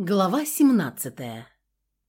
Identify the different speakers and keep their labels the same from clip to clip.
Speaker 1: Глава 17.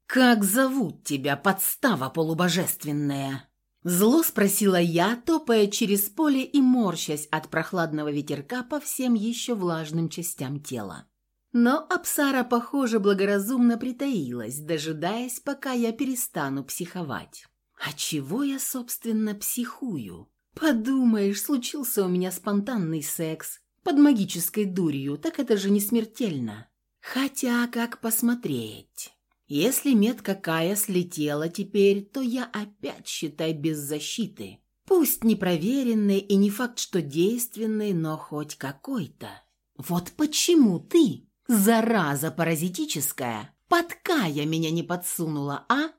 Speaker 1: «Как зовут тебя, подстава полубожественная?» Зло спросила я, топая через поле и морщась от прохладного ветерка по всем еще влажным частям тела. Но Апсара, похоже, благоразумно притаилась, дожидаясь, пока я перестану психовать. А чего я, собственно, психую? Подумаешь, случился у меня спонтанный секс под магической дурью, так это же не смертельно. Хотя, как посмотреть? Если метка Кая слетела теперь, то я опять, считай, без защиты. Пусть непроверенный и не факт, что действенный, но хоть какой-то. Вот почему ты, зараза паразитическая, под Кая меня не подсунула, а?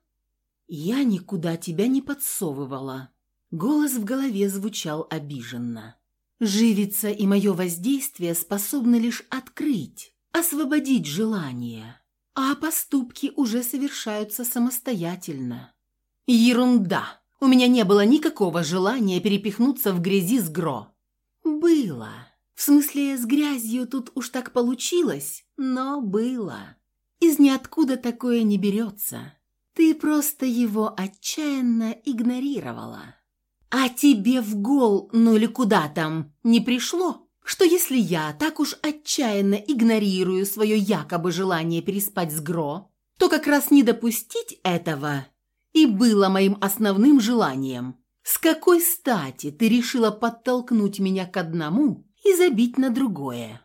Speaker 1: Я никуда тебя не подсовывала. Голос в голове звучал обиженно. Живица и мое воздействие способны лишь открыть, освободить желание, а поступки уже совершаются самостоятельно. Ерунда! У меня не было никакого желания перепихнуться в грязи с Гро. Было. В смысле, с грязью тут уж так получилось, но было. Из ниоткуда такое не берется. Ты просто его отчаянно игнорировала. А тебе в гол, ну или куда там, не пришло? Что если я так уж отчаянно игнорирую свое якобы желание переспать с Гро, то как раз не допустить этого и было моим основным желанием. С какой стати ты решила подтолкнуть меня к одному и забить на другое?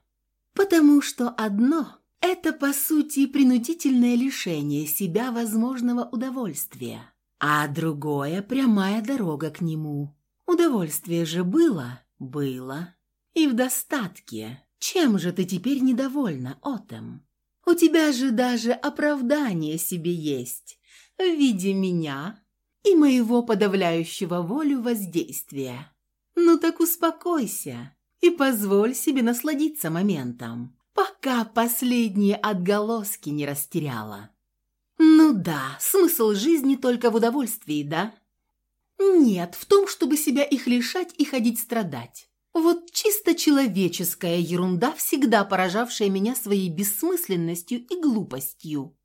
Speaker 1: Потому что одно – это, по сути, принудительное лишение себя возможного удовольствия, а другое – прямая дорога к нему. Удовольствие же было? Было. И в достатке. Чем же ты теперь недовольна, Отем? У тебя же даже оправдание себе есть в виде меня и моего подавляющего волю воздействия. Ну так успокойся и позволь себе насладиться моментом, пока последние отголоски не растеряла. Ну да, смысл жизни только в удовольствии, да? Нет, в том, чтобы себя их лишать и ходить страдать. Вот чисто человеческая ерунда, всегда поражавшая меня своей бессмысленностью и глупостью.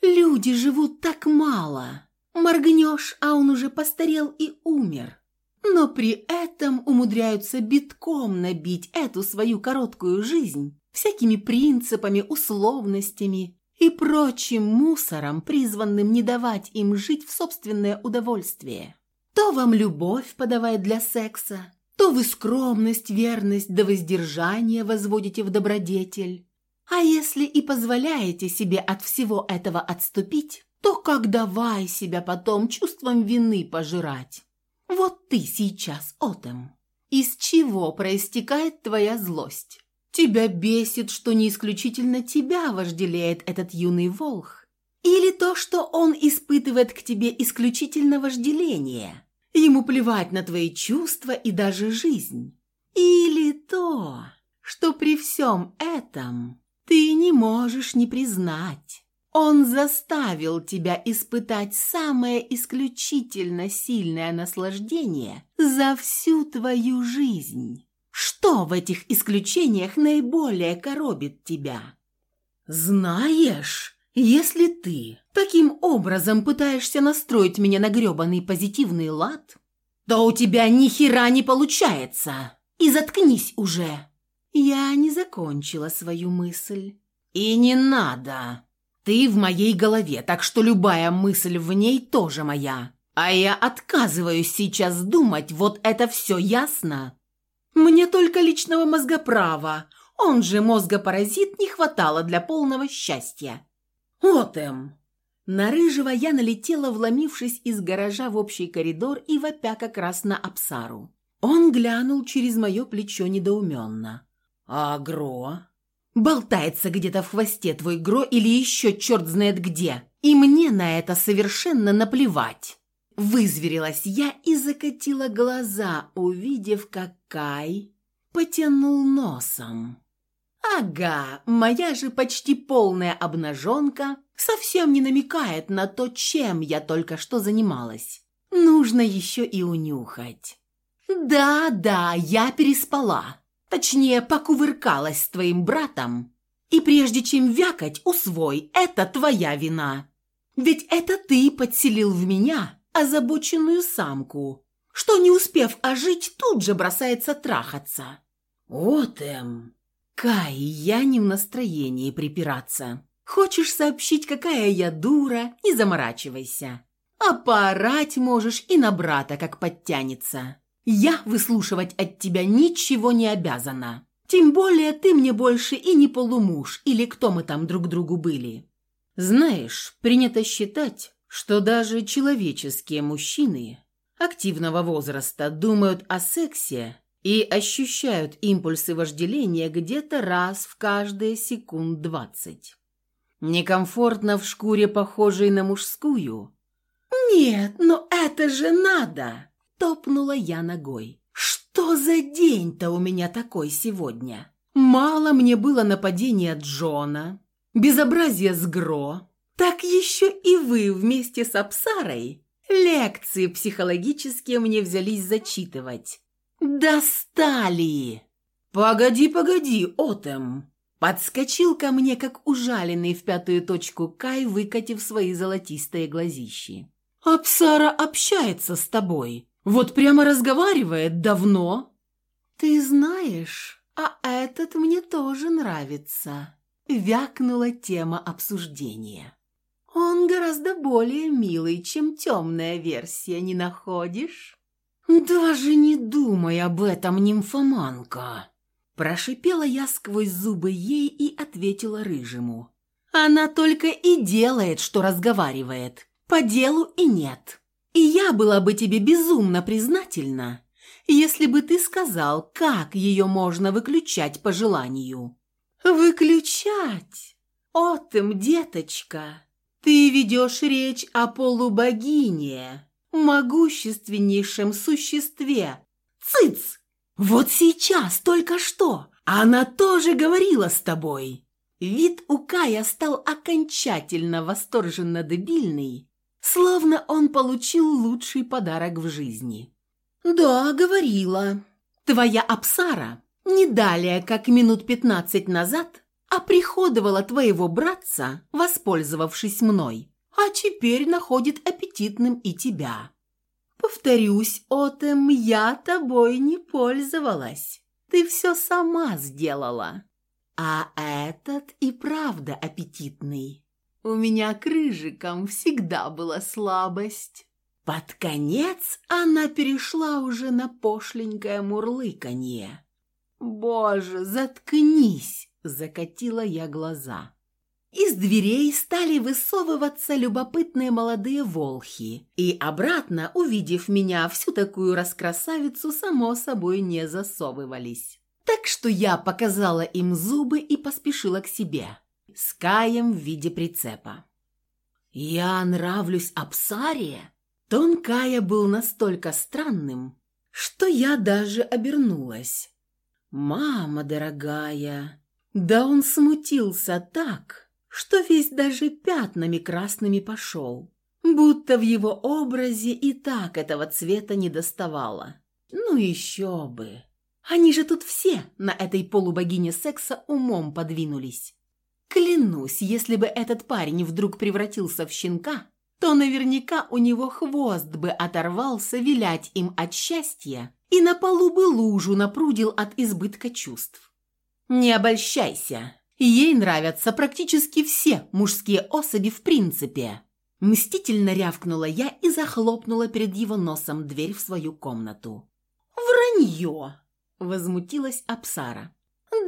Speaker 1: Люди живут так мало. Моргнешь, а он уже постарел и умер. Но при этом умудряются битком набить эту свою короткую жизнь всякими принципами, условностями и прочим мусором, призванным не давать им жить в собственное удовольствие. То вам любовь подавай для секса, то вы скромность, верность да воздержание возводите в добродетель. А если и позволяете себе от всего этого отступить, то как давай себя потом чувством вины пожирать? Вот ты сейчас, Отем. Из чего проистекает твоя злость? Тебя бесит, что не исключительно тебя вожделеет этот юный волх? Или то, что он испытывает к тебе исключительно вожделение – Ему плевать на твои чувства и даже жизнь. Или то, что при всем этом ты не можешь не признать. Он заставил тебя испытать самое исключительно сильное наслаждение за всю твою жизнь. Что в этих исключениях наиболее коробит тебя? Знаешь, если ты таким образом пытаешься настроить меня на грёбаный позитивный лад, то у тебя ни хера не получается. И заткнись уже. Я не закончила свою мысль. И не надо. Ты в моей голове, так что любая мысль в ней тоже моя. А я отказываюсь сейчас думать, вот это все ясно? Мне только личного мозгоправа, он же мозгопаразит, не хватало для полного счастья. «Отем!» На рыжего я налетела, вломившись из гаража в общий коридор и вопя как раз на Апсару. Он глянул через мое плечо недоуменно. «А Гро?» «Болтается где-то в хвосте твой Гро или еще черт знает где, и мне на это совершенно наплевать!» Вызверилась я и закатила глаза, увидев, как Кай потянул носом. Ага, моя же почти полная обнаженка совсем не намекает на то, чем я только что занималась. Нужно еще и унюхать. Да-да, я переспала. Точнее, покувыркалась с твоим братом. И прежде чем вякать, усвой, это твоя вина. Ведь это ты подселил в меня озабоченную самку, что, не успев ожить, тут же бросается трахаться. Вот эм. Кай, я не в настроении припираться. Хочешь сообщить, какая я дура, не заморачивайся. А поорать можешь и на брата, как подтянется. Я выслушивать от тебя ничего не обязана. Тем более ты мне больше и не полумуж, или кто мы там друг другу были. Знаешь, принято считать, что даже человеческие мужчины активного возраста думают о сексе и ощущают импульсы вожделения где-то раз в каждые секунд двадцать. Некомфортно в шкуре, похожей на мужскую? «Нет, но это же надо!» – топнула я ногой. «Что за день-то у меня такой сегодня? Мало мне было нападения Джона, безобразие с Гро, так еще и вы вместе с Апсарой лекции психологические мне взялись зачитывать. Достали! Погоди, погоди, Отем!» Подскочил ко мне, как ужаленный в пятую точку Кай, выкатив свои золотистые глазищи. «Апсара общается с тобой. Вот прямо разговаривает давно». «Ты знаешь, а этот мне тоже нравится», — вякнула тема обсуждения. «Он гораздо более милый, чем темная версия, не находишь?» «Даже не думай об этом, нимфоманка!» Прошипела я сквозь зубы ей и ответила рыжему. «Она только и делает, что разговаривает. По делу и нет. И я была бы тебе безумно признательна, если бы ты сказал, как ее можно выключать по желанию». «Выключать? Отым, деточка, ты ведешь речь о полубогине, могущественнейшем существе. Цыц!» «Вот сейчас, только что! Она тоже говорила с тобой!» Вид у Кая стал окончательно восторженно дебильный, словно он получил лучший подарок в жизни. «Да, говорила. Твоя Апсара не далее, как минут пятнадцать назад, оприходовала твоего братца, воспользовавшись мной, а теперь находит аппетитным и тебя. Повторюсь, Отем, я тобой не пользовалась. Ты все сама сделала. А этот и правда аппетитный. У меня к всегда была слабость. Под конец она перешла уже на пошленькое мурлыканье. «Боже, заткнись!» – закатила я глаза. Из дверей стали высовываться любопытные молодые волхи, и обратно, увидев меня, всю такую раскрасавицу, само собой не засовывались. Так что я показала им зубы и поспешила к себе, с Каем в виде прицепа. «Я нравлюсь Апсаре?» Тон Кая был настолько странным, что я даже обернулась. «Мама дорогая!» Да он смутился так, что весь даже пятнами красными пошел, будто в его образе и так этого цвета не доставало. Ну еще бы! Они же тут все на этой полубогине секса умом подвинулись. Клянусь, если бы этот парень вдруг превратился в щенка, то наверняка у него хвост бы оторвался вилять им от счастья и на полу бы лужу напрудил от избытка чувств. «Не обольщайся!» Ей нравятся практически все мужские особи в принципе. Мстительно рявкнула я и захлопнула перед его носом дверь в свою комнату. «Вранье!» – возмутилась Апсара.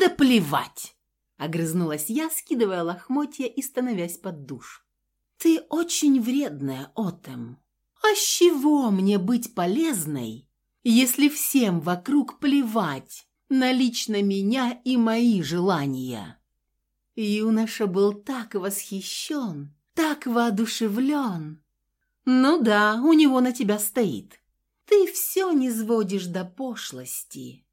Speaker 1: «Да плевать!» – огрызнулась я, скидывая лохмотья и становясь под душ. «Ты очень вредная, Отем. А с чего мне быть полезной, если всем вокруг плевать на лично меня и мои желания?» Юноша был так восхищен, так воодушевлен. Ну да, у него на тебя стоит. Ты все не сводишь до пошлости.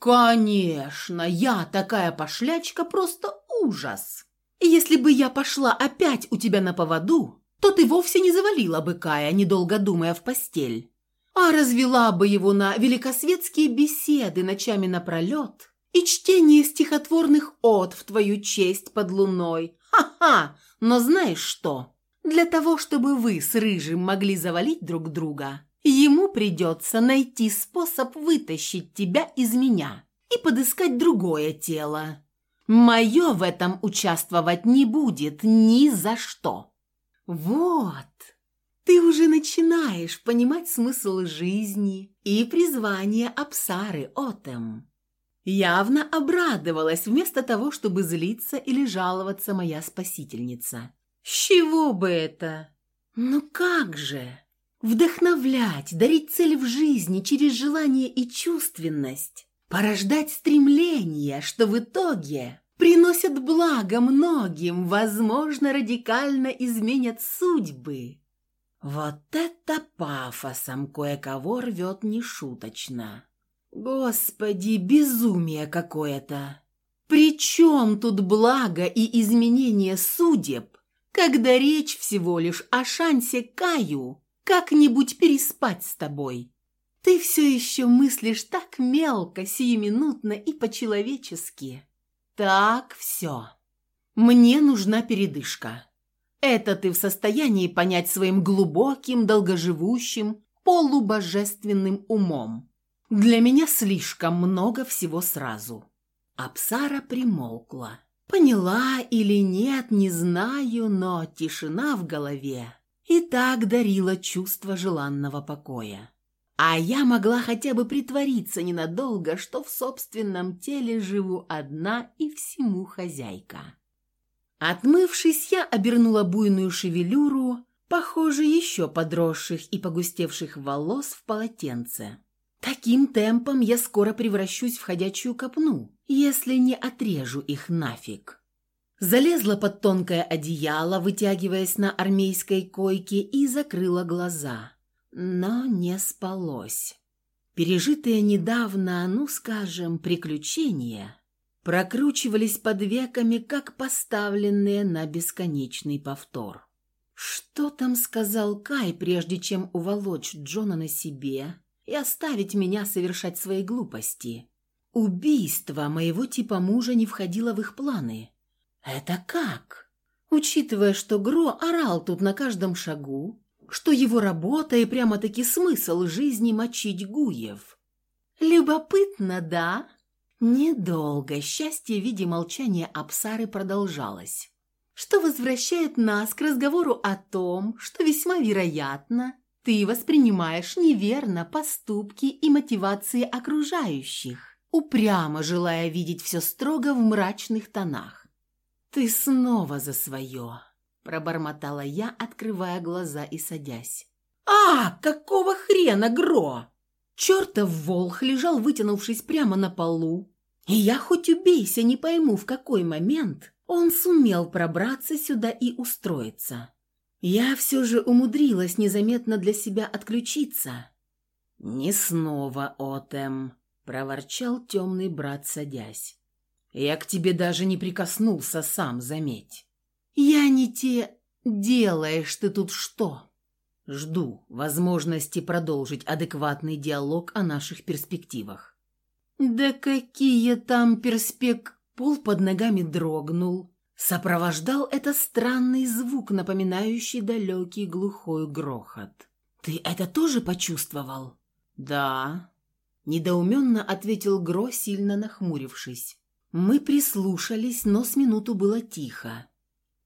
Speaker 1: Конечно, я такая пошлячка, просто ужас. Если бы я пошла опять у тебя на поводу, то ты вовсе не завалила бы Кая, недолго думая в постель, а развела бы его на великосветские беседы ночами напролет и чтение стихотворных от в твою честь под луной. Ха-ха! Но знаешь что? Для того, чтобы вы с Рыжим могли завалить друг друга, ему придется найти способ вытащить тебя из меня и подыскать другое тело. Мое в этом участвовать не будет ни за что. Вот, ты уже начинаешь понимать смысл жизни и призвание Апсары Отем. Явно обрадовалась вместо того, чтобы злиться или жаловаться моя спасительница. С чего бы это? Ну как же? Вдохновлять, дарить цель в жизни через желание и чувственность, порождать стремления, что в итоге приносят благо многим, возможно, радикально изменят судьбы. Вот это пафосом кое-кого рвет нешуточно. Господи, безумие какое-то! При чем тут благо и изменение судеб, когда речь всего лишь о шансе Каю как-нибудь переспать с тобой? Ты все еще мыслишь так мелко, сиюминутно и по-человечески. Так, все. Мне нужна передышка. Это ты в состоянии понять своим глубоким, долгоживущим, полубожественным умом. Для меня слишком много всего сразу. Апсара примолкла. Поняла или нет, не знаю, но тишина в голове и так дарила чувство желанного покоя. А я могла хотя бы притвориться ненадолго, что в собственном теле живу одна и всему хозяйка. Отмывшись, я обернула буйную шевелюру, похоже, еще подросших и погустевших волос в полотенце. Таким темпом я скоро превращусь в ходячую копну, если не отрежу их нафиг. Залезла под тонкое одеяло, вытягиваясь на армейской койке, и закрыла глаза. Но не спалось. Пережитые недавно, ну скажем, приключения прокручивались под веками, как поставленные на бесконечный повтор. Что там сказал Кай, прежде чем уволочь Джона на себе и оставить меня совершать свои глупости? Убийство моего типа мужа не входило в их планы. Это как? Учитывая, что Гро орал тут на каждом шагу, что его работа и прямо-таки смысл жизни мочить Гуев. Любопытно, да? Недолго счастье в виде молчания Апсары продолжалось, что возвращает нас к разговору о том, что весьма вероятно, ты воспринимаешь неверно поступки и мотивации окружающих, упрямо желая видеть все строго в мрачных тонах. «Ты снова за свое», – пробормотала я, открывая глаза и садясь. «А, какого хрена, Гро?» Чертов волх лежал, вытянувшись прямо на полу, и я хоть убейся, не пойму, в какой момент он сумел пробраться сюда и устроиться. Я все же умудрилась незаметно для себя отключиться. «Не снова, Отем», — проворчал темный брат, садясь. «Я к тебе даже не прикоснулся сам, заметь». «Я не те... Делаешь ты тут что?» Жду возможности продолжить адекватный диалог о наших перспективах. Да какие там перспек... Пол под ногами дрогнул. Сопровождал это странный звук, напоминающий далекий глухой грохот. «Ты это тоже почувствовал?» «Да», — недоуменно ответил Гро, сильно нахмурившись. Мы прислушались, но с минуту было тихо.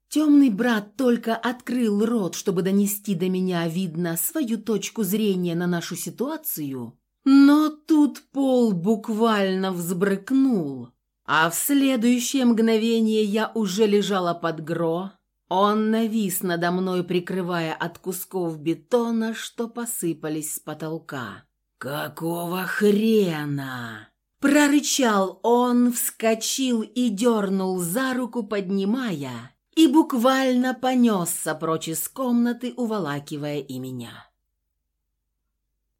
Speaker 1: Темный брат только открыл рот, чтобы донести до меня, видно, свою точку зрения на нашу ситуацию, но тут пол буквально взбрыкнул, а в следующее мгновение я уже лежала под гро. Он навис надо мной, прикрывая от кусков бетона, что посыпались с потолка. «Какого хрена?» Прорычал он, вскочил и дернул за руку, поднимая, и буквально понесся прочь из комнаты, уволакивая и меня.